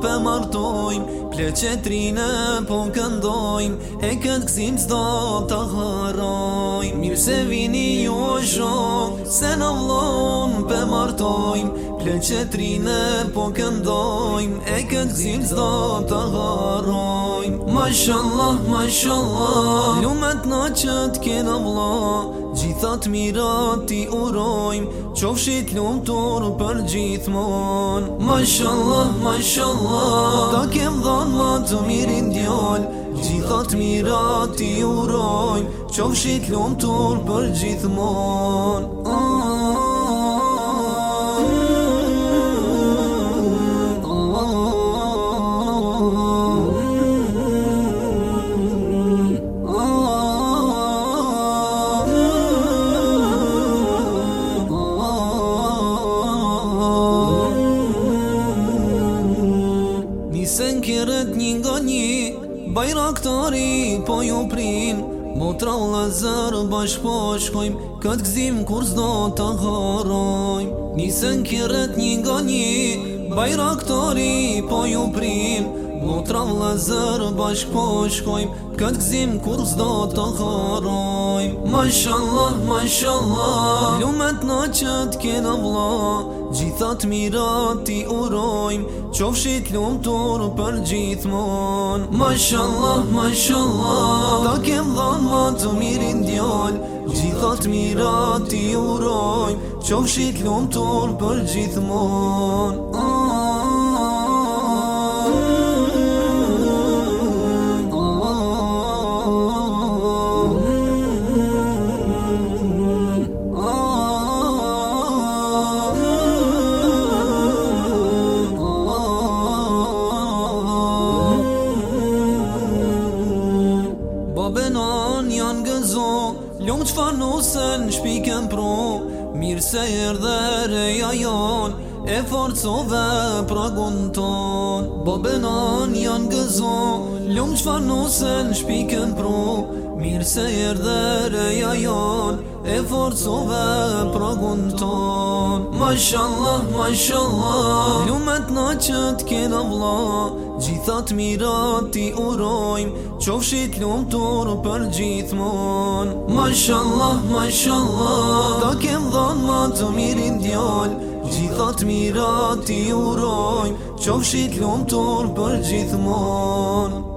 pe martojm po këndojm e kënd gzim s'do ta harrojm mirë se vini ju jo, jo se në vllon pe martojm Plën që trine po këndojmë E këtë zimë zdo të gharojmë Ma shëllah, ma shëllah Lumet në që të vla Gjithat mirat ti urojmë Qofshit lumë tur për gjithmon Ma shëllah, ma shëllah Ta kem dhanë ma të mirin djallë Gjithat mirat ti urojmë Qofshit lumë tur për gjithmon ah, ah, ah, Bajraktari po ju prin Motra u lazër bashk po shkojm Këtë gzim kur zdo të harojm Nisen kiret një nga një Bajraktari po ju prin Motra u lazër bashk po shkojm Këtë gzim kur zdo të harojm Mashallah, mashallah Lumet në qëtë kena vla Gjithat mirat ti urojmë Qofshit lumë tërë për gjithmon Mashallah, mashallah Ta ke vlanë ma të mirin djallë Gjithat mirat ti urojmë Qofshit lumë tërë për gjithmon Mashallah, mashallah Bëbenan janë gëzo, lëmë që farë në shpikën pro, mirë se erdhe reja janë, e forcove sove pra gënë tonë. Bëbenan janë gëzo, lëmë që farë në shpikën pro, mirë se erdhe reja janë, e forcove pragun ton Mashallah, mashallah Lumet na që t'kena vla Gjithat mirat ti urojm Qofshit lum tur për gjithmon Mashallah, mashallah Ta kem dhon ma të mirin djall Gjithat mirat ti urojm Qofshit lum tur për gjithmon